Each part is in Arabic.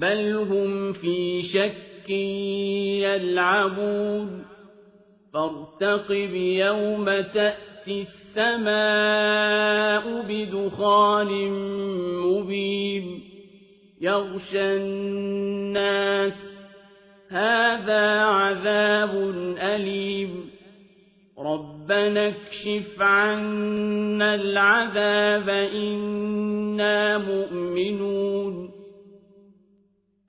بل هم في شك يلعبون فارتقب يوم تأتي السماء بدخان مبين يغشى الناس هذا عذاب أليم ربنا اكشف عنا العذاب إنا مؤمنون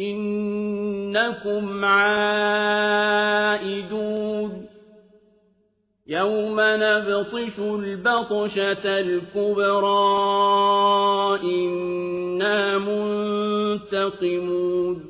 إنكم عائدون. يوم نبطش البطشة الكبرى إنا منتقمون.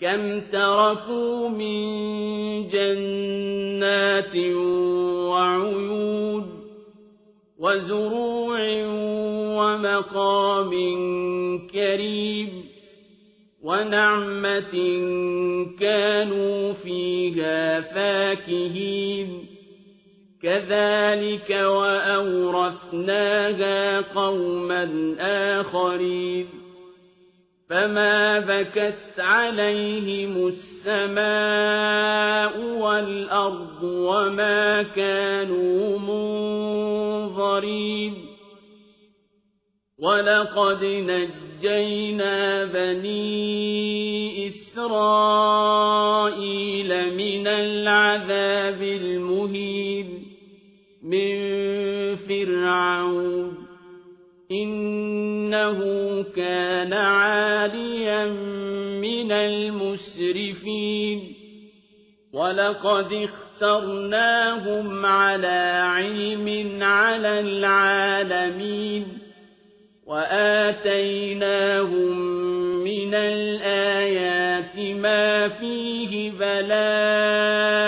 كم تركوا من جنات وعيون وزروع ومقام كريم ونعمة كانوا فيها فاكهين كذلك وأورثناها قوما آخرين فما بكت عليهم السماء والأرض وما كانوا منظرين ولقد نجينا بني إسرائيل من العذاب المهين من فرعون إنه كان عاليا من المسرفين ولقد اخترناهم على علم على العالمين وآتيناهم من الآيات ما فيه بلاء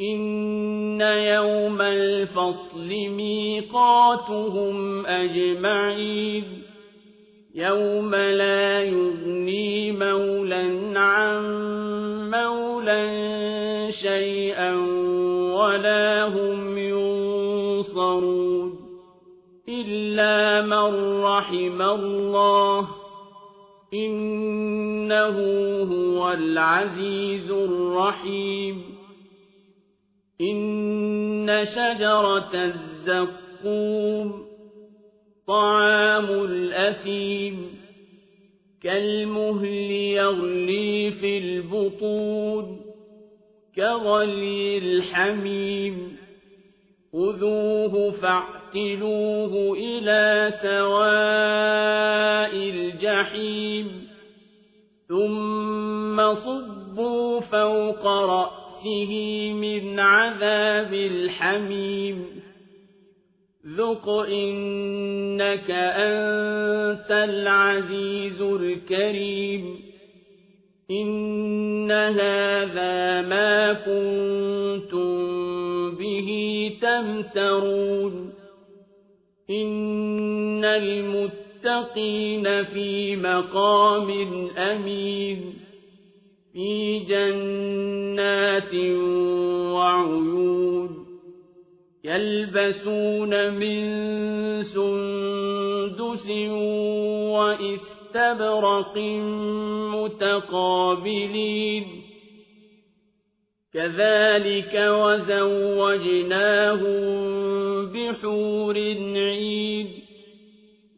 إن يوم الفصل ميقاتهم أجمعين يوم لا يغني مولا عن مولا شيئا ولا هم ينصرون إلا من رحم الله إنه هو العزيز الرحيم إن شجرة الزقوم طعام الأثيم كالمهل يغلي في البطون كغلي الحميم خذوه فاعتلوه إلى سواء الجحيم ثم صبوا فوق رأسه من عذاب الحميم ذق إنك أنت العزيز الكريم إن هذا ما كنتم به تمترون إن المتقين في مقام أمين في جنات وعيون يلبسون من سندس وإستبرق متقابلين. كذلك وزوجناهم بحور عيد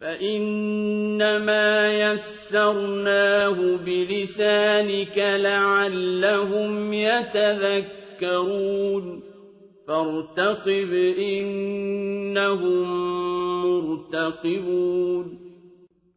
فإنما يسرناه بلسانك لعلهم يتذكرون. فارتقب إنهم مرتقبون.